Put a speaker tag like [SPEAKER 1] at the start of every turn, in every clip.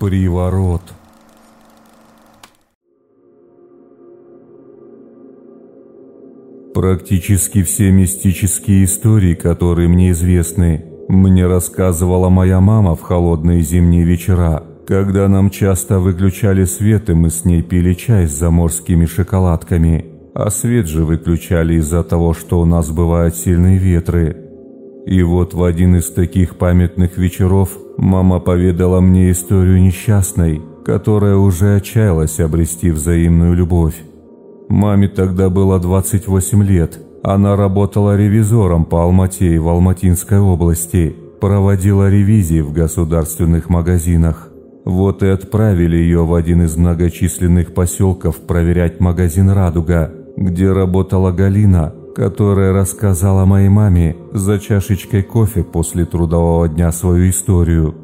[SPEAKER 1] Приворот. Практически все мистические истории, которые мне известны, мне рассказывала моя мама в холодные зимние вечера, когда нам часто выключали свет и мы с ней пили чай с заморскими шоколадками, а свет же выключали из-за того, что у нас бывают сильные ветры. И вот в один из таких памятных вечеров мама поведала мне историю несчастной, которая уже отчаялась обрести взаимную любовь. Маме тогда было 28 лет. Она работала ревизором по Алмате и в Алматинской области, проводила ревизии в государственных магазинах. Вот и отправили ее в один из многочисленных поселков проверять магазин «Радуга», где работала Галина, которая рассказала моей маме за чашечкой кофе после трудового дня свою историю.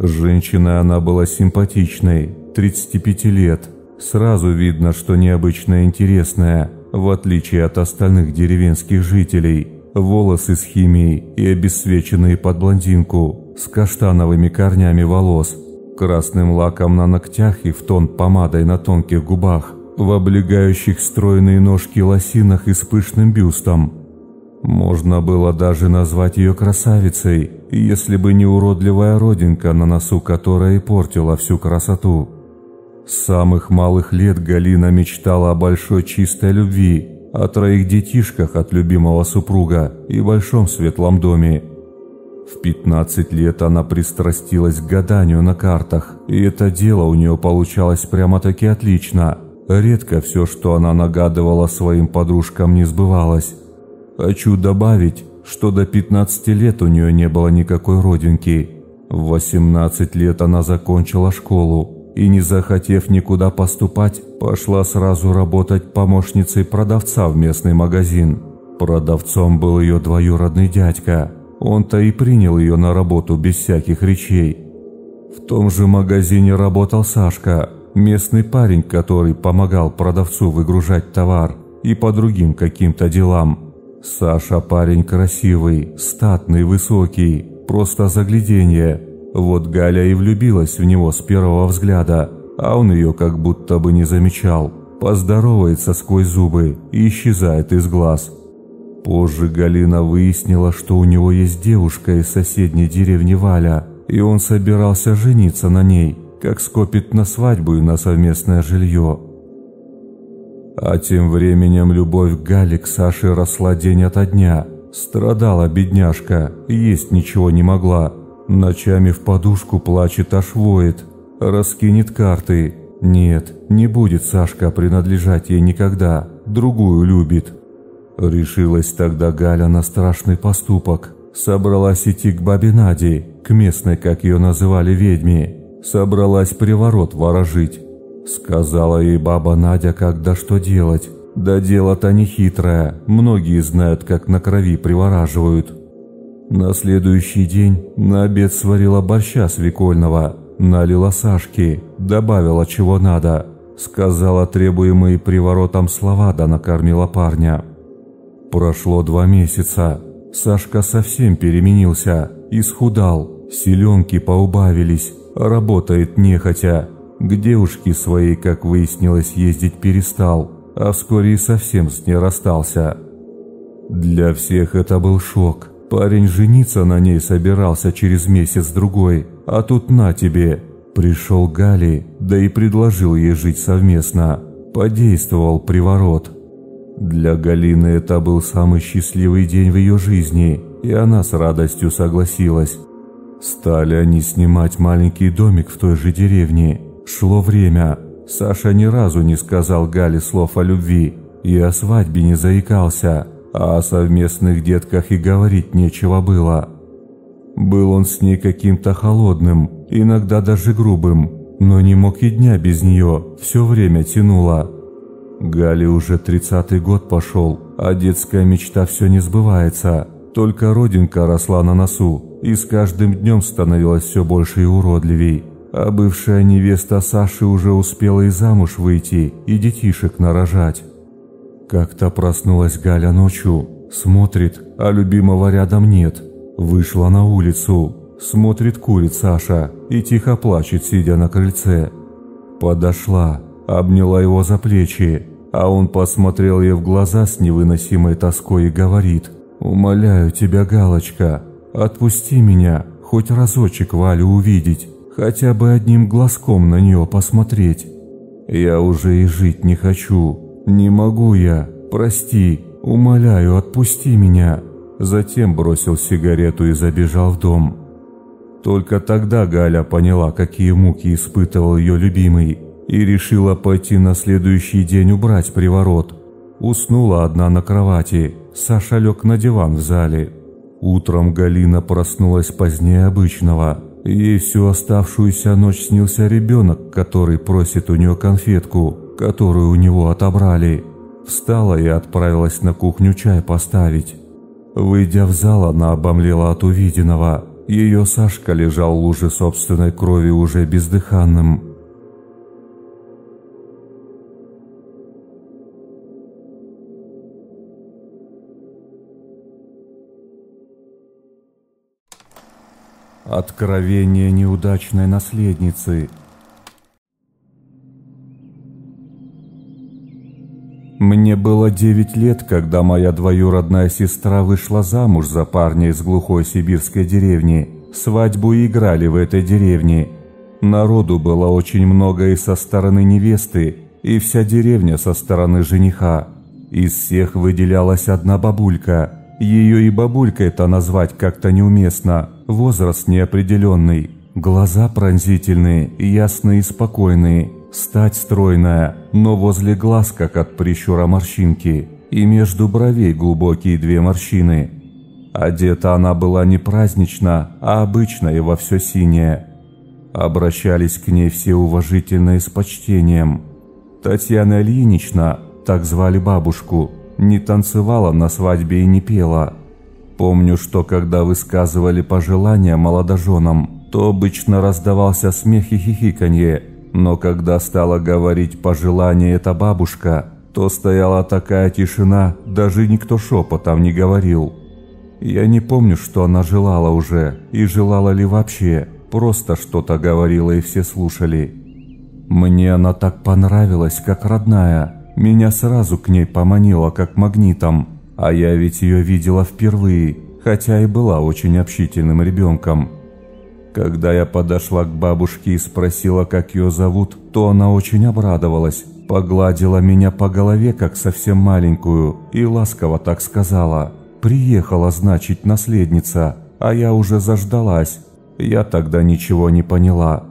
[SPEAKER 1] Женщина она была симпатичной, 35 лет. Сразу видно, что необычно интересная, в отличие от остальных деревенских жителей. Волосы с химией и обесцвеченные под блондинку, с каштановыми корнями волос, красным лаком на ногтях и в тон помадой на тонких губах в облегающих стройные ножки лосинах и с пышным бюстом. Можно было даже назвать ее красавицей, если бы не уродливая родинка на носу, которая и портила всю красоту. С самых малых лет Галина мечтала о большой чистой любви, о троих детишках от любимого супруга и большом светлом доме. В 15 лет она пристрастилась к гаданию на картах, и это дело у нее получалось прямо-таки отлично – Редко все, что она нагадывала своим подружкам, не сбывалось. Хочу добавить, что до 15 лет у нее не было никакой родинки. В 18 лет она закончила школу и, не захотев никуда поступать, пошла сразу работать помощницей продавца в местный магазин. Продавцом был ее двоюродный дядька. Он-то и принял ее на работу без всяких речей. В том же магазине работал Сашка, местный парень, который помогал продавцу выгружать товар и по другим каким-то делам. Саша парень красивый, статный, высокий, просто загляденье. Вот Галя и влюбилась в него с первого взгляда, а он ее как будто бы не замечал. Поздоровается сквозь зубы и исчезает из глаз. Позже Галина выяснила, что у него есть девушка из соседней деревни Валя, и он собирался жениться на ней – как скопит на свадьбу и на совместное жилье. А тем временем любовь Гали к Саше росла день ото дня. Страдала бедняжка, есть ничего не могла. Ночами в подушку плачет, аж воет. Раскинет карты. Нет, не будет Сашка принадлежать ей никогда. Другую любит. Решилась тогда Галя на страшный поступок. Собралась идти к бабе Наде, к местной, как ее называли, ведьме, собралась приворот ворожить. Сказала ей баба Надя, как да что делать. Да дело-то не хитрое, многие знают, как на крови привораживают. На следующий день на обед сварила борща свекольного, налила Сашки, добавила чего надо. Сказала требуемые приворотом слова, да накормила парня. Прошло два месяца. Сашка совсем переменился, исхудал, селенки поубавились, Работает нехотя. К девушке своей, как выяснилось, ездить перестал, а вскоре и совсем с ней расстался. Для всех это был шок. Парень жениться на ней собирался через месяц-другой, а тут на тебе. Пришел Гали, да и предложил ей жить совместно. Подействовал приворот. Для Галины это был самый счастливый день в ее жизни, и она с радостью согласилась. Стали они снимать маленький домик в той же деревне. Шло время. Саша ни разу не сказал Гале слов о любви и о свадьбе не заикался, а о совместных детках и говорить нечего было. Был он с ней каким-то холодным, иногда даже грубым, но не мог и дня без нее, все время тянуло. Гале уже тридцатый год пошел, а детская мечта все не сбывается, только родинка росла на носу, и с каждым днем становилась все больше и уродливей. А бывшая невеста Саши уже успела и замуж выйти, и детишек нарожать. Как-то проснулась Галя ночью, смотрит, а любимого рядом нет. Вышла на улицу. Смотрит, курит Саша и тихо плачет, сидя на крыльце. Подошла, обняла его за плечи, а он посмотрел ей в глаза с невыносимой тоской и говорит «Умоляю тебя, Галочка, отпусти меня, хоть разочек Валю увидеть, хотя бы одним глазком на нее посмотреть. Я уже и жить не хочу, не могу я, прости, умоляю, отпусти меня». Затем бросил сигарету и забежал в дом. Только тогда Галя поняла, какие муки испытывал ее любимый, и решила пойти на следующий день убрать приворот. Уснула одна на кровати, Саша лег на диван в зале. Утром Галина проснулась позднее обычного. Ей всю оставшуюся ночь снился ребенок, который просит у нее конфетку, которую у него отобрали. Встала и отправилась на кухню чай поставить. Выйдя в зал, она обомлела от увиденного – ее Сашка лежал в луже собственной крови уже бездыханным. Откровение неудачной наследницы Мне было девять лет, когда моя двоюродная сестра вышла замуж за парня из глухой сибирской деревни. Свадьбу играли в этой деревне. Народу было очень много и со стороны невесты, и вся деревня со стороны жениха. Из всех выделялась одна бабулька. Ее и бабулькой-то назвать как-то неуместно, возраст неопределенный. Глаза пронзительные, ясные и спокойные, Стать стройная, но возле глаз, как от прищура морщинки, и между бровей глубокие две морщины. Одета она была не празднично, а обычно и во все синее. Обращались к ней все уважительно и с почтением. Татьяна Ильинична, так звали бабушку, не танцевала на свадьбе и не пела. Помню, что когда высказывали пожелания молодоженам, то обычно раздавался смех и хихиканье, но когда стала говорить пожелание эта бабушка, то стояла такая тишина, даже никто шепотом не говорил. Я не помню, что она желала уже, и желала ли вообще, просто что-то говорила и все слушали. Мне она так понравилась, как родная, меня сразу к ней поманила, как магнитом, а я ведь ее видела впервые, хотя и была очень общительным ребенком. Когда я подошла к бабушке и спросила, как ее зовут, то она очень обрадовалась, погладила меня по голове, как совсем маленькую, и ласково так сказала. «Приехала, значит, наследница, а я уже заждалась». Я тогда ничего не поняла.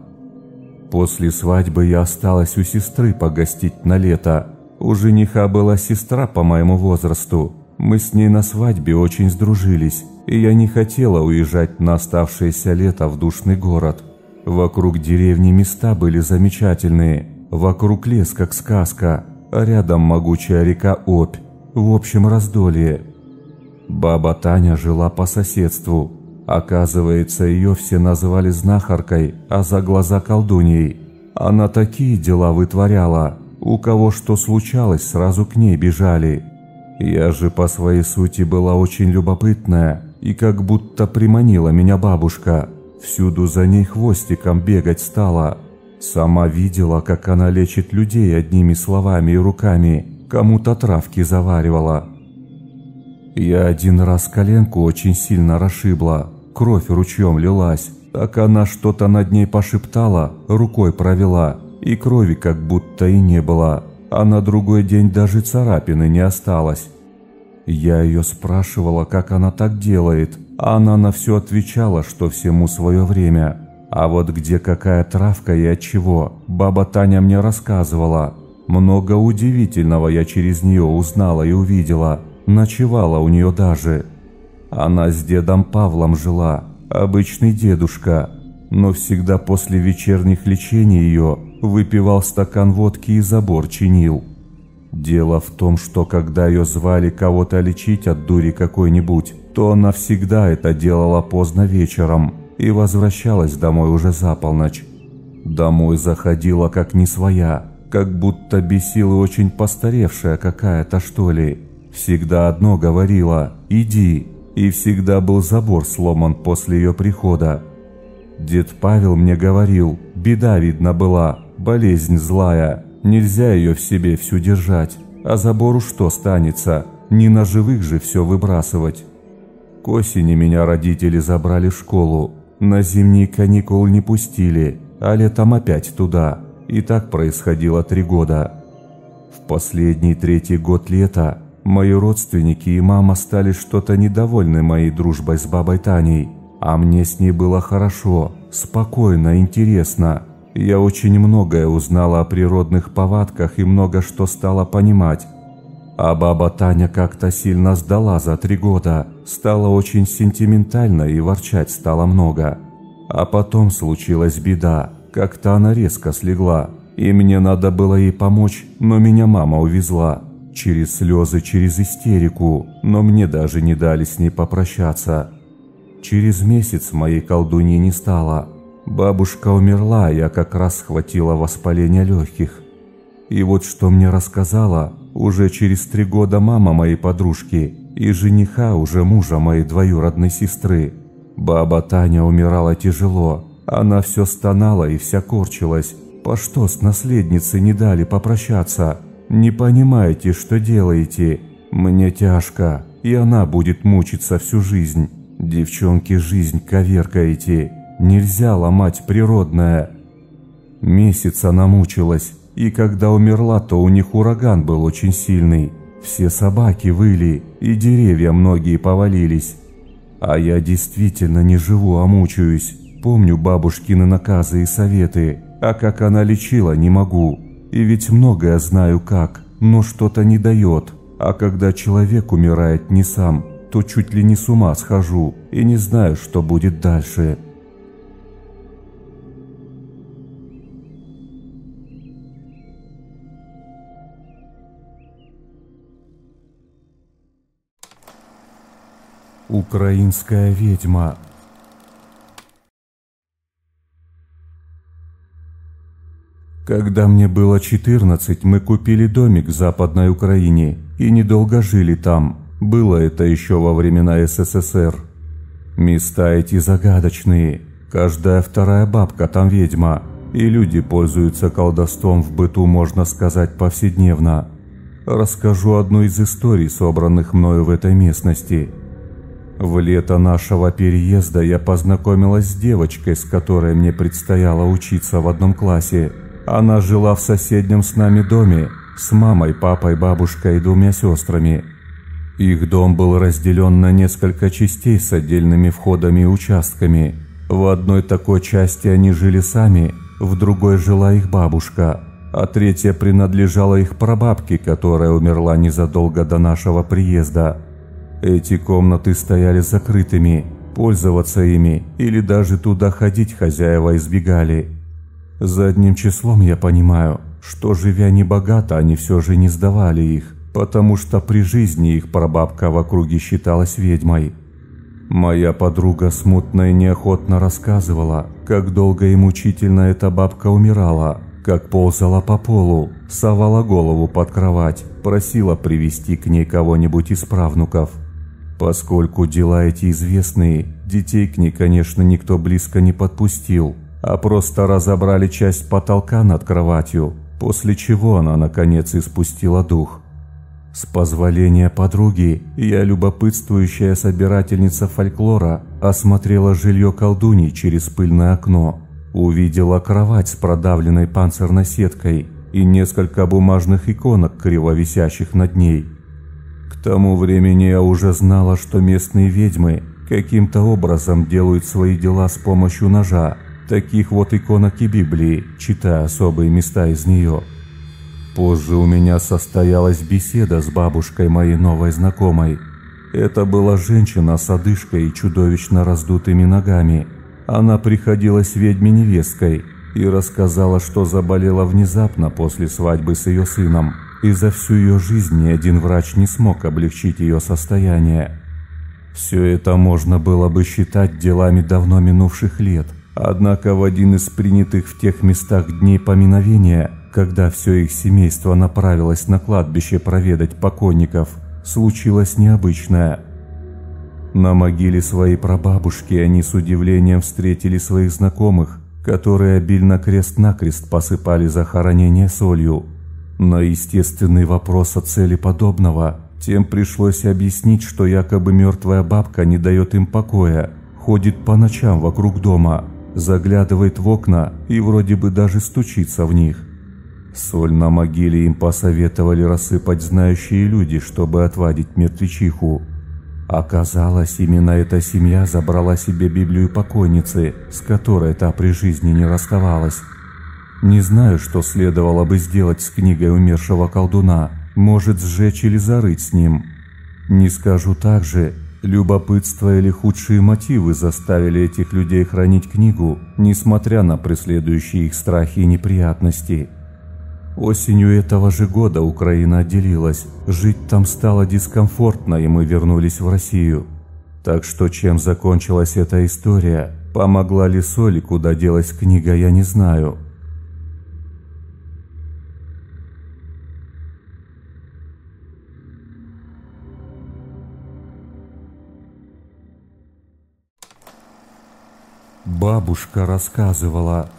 [SPEAKER 1] После свадьбы я осталась у сестры погостить на лето. У жениха была сестра по моему возрасту. Мы с ней на свадьбе очень сдружились и я не хотела уезжать на оставшееся лето в душный город. Вокруг деревни места были замечательные, вокруг лес как сказка, а рядом могучая река Обь, в общем раздолье. Баба Таня жила по соседству. Оказывается, ее все называли знахаркой, а за глаза колдуньей. Она такие дела вытворяла, у кого что случалось, сразу к ней бежали. Я же по своей сути была очень любопытная, и как будто приманила меня бабушка. Всюду за ней хвостиком бегать стала. Сама видела, как она лечит людей одними словами и руками, кому-то травки заваривала. Я один раз коленку очень сильно расшибла, кровь ручьем лилась, так она что-то над ней пошептала, рукой провела, и крови как будто и не было, а на другой день даже царапины не осталось. Я ее спрашивала, как она так делает, а она на все отвечала, что всему свое время. А вот где какая травка и от чего, баба Таня мне рассказывала. Много удивительного я через нее узнала и увидела. Ночевала у нее даже. Она с дедом Павлом жила, обычный дедушка, но всегда после вечерних лечений ее выпивал стакан водки и забор чинил. Дело в том, что когда ее звали кого-то лечить от дури какой-нибудь, то она всегда это делала поздно вечером и возвращалась домой уже за полночь. Домой заходила как не своя, как будто бесила очень постаревшая какая-то что ли. Всегда одно говорила «иди», и всегда был забор сломан после ее прихода. Дед Павел мне говорил, беда видно была, болезнь злая, нельзя ее в себе всю держать, а забору что станется, не на живых же все выбрасывать. К осени меня родители забрали в школу, на зимние каникулы не пустили, а летом опять туда. И так происходило три года. В последний третий год лета мои родственники и мама стали что-то недовольны моей дружбой с бабой Таней, а мне с ней было хорошо, спокойно, интересно. Я очень многое узнала о природных повадках и много что стала понимать. А баба Таня как-то сильно сдала за три года, стала очень сентиментальна и ворчать стало много. А потом случилась беда, как-то она резко слегла, и мне надо было ей помочь, но меня мама увезла. Через слезы, через истерику, но мне даже не дали с ней попрощаться. Через месяц моей колдуньи не стало. Бабушка умерла, я как раз схватила воспаление легких. И вот что мне рассказала, уже через три года мама моей подружки и жениха уже мужа моей двоюродной сестры. Баба Таня умирала тяжело, она все стонала и вся корчилась. По что с наследницей не дали попрощаться? Не понимаете, что делаете? Мне тяжко, и она будет мучиться всю жизнь. Девчонки, жизнь коверкаете. Нельзя ломать природное. Месяц она мучилась, и когда умерла, то у них ураган был очень сильный. Все собаки выли, и деревья многие повалились. А я действительно не живу, а мучаюсь. Помню бабушкины наказы и советы, а как она лечила, не могу. И ведь многое знаю как, но что-то не дает. А когда человек умирает не сам, то чуть ли не с ума схожу и не знаю, что будет дальше. Украинская ведьма Когда мне было 14, мы купили домик в Западной Украине и недолго жили там. Было это еще во времена СССР. Места эти загадочные. Каждая вторая бабка там ведьма. И люди пользуются колдовством в быту, можно сказать, повседневно. Расскажу одну из историй, собранных мною в этой местности. В лето нашего переезда я познакомилась с девочкой, с которой мне предстояло учиться в одном классе – она жила в соседнем с нами доме с мамой, папой, бабушкой и двумя сестрами. Их дом был разделен на несколько частей с отдельными входами и участками. В одной такой части они жили сами, в другой жила их бабушка, а третья принадлежала их прабабке, которая умерла незадолго до нашего приезда. Эти комнаты стояли закрытыми, пользоваться ими или даже туда ходить хозяева избегали. Задним числом я понимаю, что живя небогато, они все же не сдавали их, потому что при жизни их прабабка в округе считалась ведьмой. Моя подруга смутно и неохотно рассказывала, как долго и мучительно эта бабка умирала, как ползала по полу, совала голову под кровать, просила привести к ней кого-нибудь из правнуков. Поскольку дела эти известные, детей к ней, конечно, никто близко не подпустил, а просто разобрали часть потолка над кроватью, после чего она наконец испустила дух. С позволения подруги, я, любопытствующая собирательница фольклора, осмотрела жилье колдуней через пыльное окно, увидела кровать с продавленной панцирной сеткой и несколько бумажных иконок, криво висящих над ней. Тому времени я уже знала, что местные ведьмы каким-то образом делают свои дела с помощью ножа, таких вот иконок и Библии, читая особые места из нее. Позже у меня состоялась беседа с бабушкой моей новой знакомой. Это была женщина с одышкой и чудовищно раздутыми ногами. Она приходилась ведьме невесткой и рассказала, что заболела внезапно после свадьбы с ее сыном, и за всю ее жизнь ни один врач не смог облегчить ее состояние. Все это можно было бы считать делами давно минувших лет – Однако в один из принятых в тех местах дней поминовения, когда все их семейство направилось на кладбище проведать покойников, случилось необычное. На могиле своей прабабушки они с удивлением встретили своих знакомых, которые обильно крест-накрест посыпали захоронение солью. На естественный вопрос о цели подобного тем пришлось объяснить, что якобы мертвая бабка не дает им покоя, ходит по ночам вокруг дома, заглядывает в окна и вроде бы даже стучится в них. Соль на могиле им посоветовали рассыпать знающие люди, чтобы отвадить мертвечиху. Оказалось, именно эта семья забрала себе Библию покойницы, с которой та при жизни не расставалась. Не знаю, что следовало бы сделать с книгой умершего колдуна, может сжечь или зарыть с ним. Не скажу также, любопытство или худшие мотивы заставили этих людей хранить книгу, несмотря на преследующие их страхи и неприятности. Осенью этого же года Украина отделилась, жить там стало дискомфортно, и мы вернулись в Россию. Так что чем закончилась эта история, помогла ли Соли, куда делась книга, я не знаю. Бабушка рассказывала.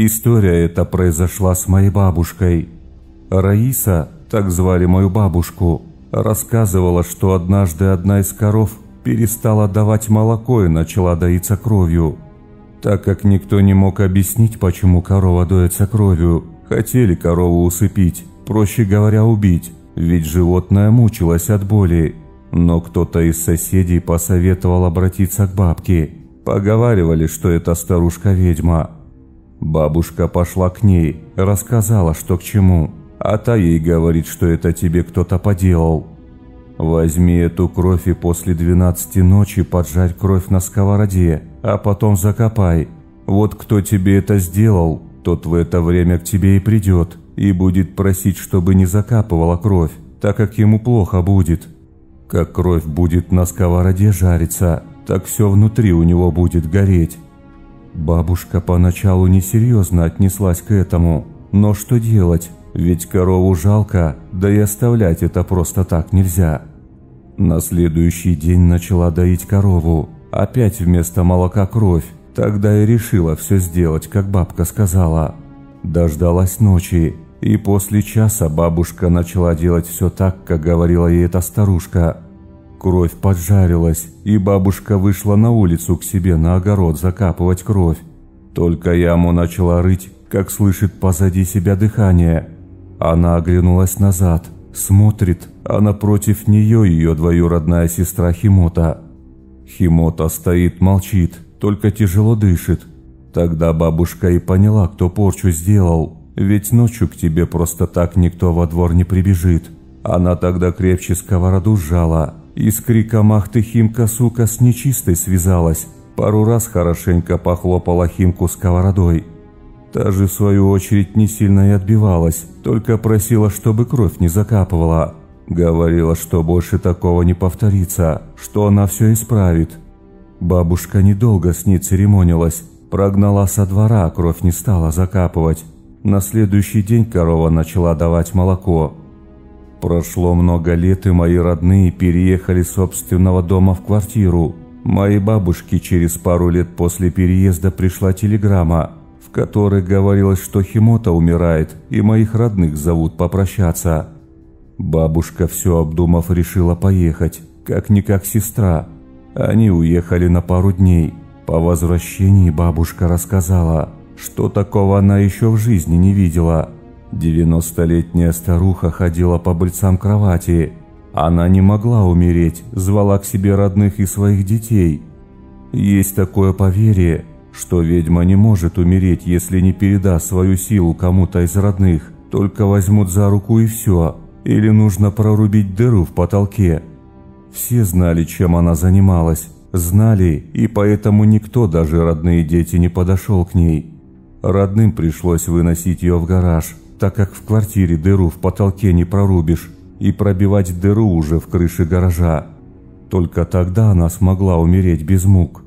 [SPEAKER 1] История эта произошла с моей бабушкой. Раиса, так звали мою бабушку, рассказывала, что однажды одна из коров перестала давать молоко и начала доиться кровью. Так как никто не мог объяснить, почему корова доится кровью, хотели корову усыпить, проще говоря, убить, ведь животное мучилось от боли. Но кто-то из соседей посоветовал обратиться к бабке. Поговаривали, что это старушка-ведьма. Бабушка пошла к ней, рассказала, что к чему, а та ей говорит, что это тебе кто-то поделал. Возьми эту кровь и после двенадцати ночи поджарь кровь на сковороде, а потом закопай. Вот кто тебе это сделал, тот в это время к тебе и придет, и будет просить, чтобы не закапывала кровь, так как ему плохо будет. Как кровь будет на сковороде жариться, так все внутри у него будет гореть. Бабушка поначалу несерьезно отнеслась к этому, но что делать, ведь корову жалко, да и оставлять это просто так нельзя. На следующий день начала доить корову, опять вместо молока кровь, тогда и решила все сделать, как бабка сказала. Дождалась ночи, и после часа бабушка начала делать все так, как говорила ей эта старушка. Кровь поджарилась, и бабушка вышла на улицу к себе на огород закапывать кровь. Только яму начала рыть, как слышит позади себя дыхание. Она оглянулась назад, смотрит, а напротив нее ее двоюродная сестра Химота. Химота стоит, молчит, только тяжело дышит. Тогда бабушка и поняла, кто порчу сделал. Ведь ночью к тебе просто так никто во двор не прибежит. Она тогда крепче сковороду сжала и с криком «Ах ты, Химка, сука!» с нечистой связалась. Пару раз хорошенько похлопала Химку сковородой. Та же, в свою очередь, не сильно и отбивалась, только просила, чтобы кровь не закапывала. Говорила, что больше такого не повторится, что она все исправит. Бабушка недолго с ней церемонилась, прогнала со двора, кровь не стала закапывать. На следующий день корова начала давать молоко. Прошло много лет, и мои родные переехали с собственного дома в квартиру. Моей бабушке через пару лет после переезда пришла телеграмма, в которой говорилось, что Химота умирает, и моих родных зовут попрощаться. Бабушка, все обдумав, решила поехать, как-никак сестра. Они уехали на пару дней. По возвращении бабушка рассказала – что такого она еще в жизни не видела. Девяностолетняя старуха ходила по быльцам кровати. Она не могла умереть, звала к себе родных и своих детей. Есть такое поверье, что ведьма не может умереть, если не передаст свою силу кому-то из родных, только возьмут за руку и все, или нужно прорубить дыру в потолке. Все знали, чем она занималась, знали, и поэтому никто, даже родные дети, не подошел к ней. Родным пришлось выносить ее в гараж, так как в квартире дыру в потолке не прорубишь, и пробивать дыру уже в крыше гаража. Только тогда она смогла умереть без мук.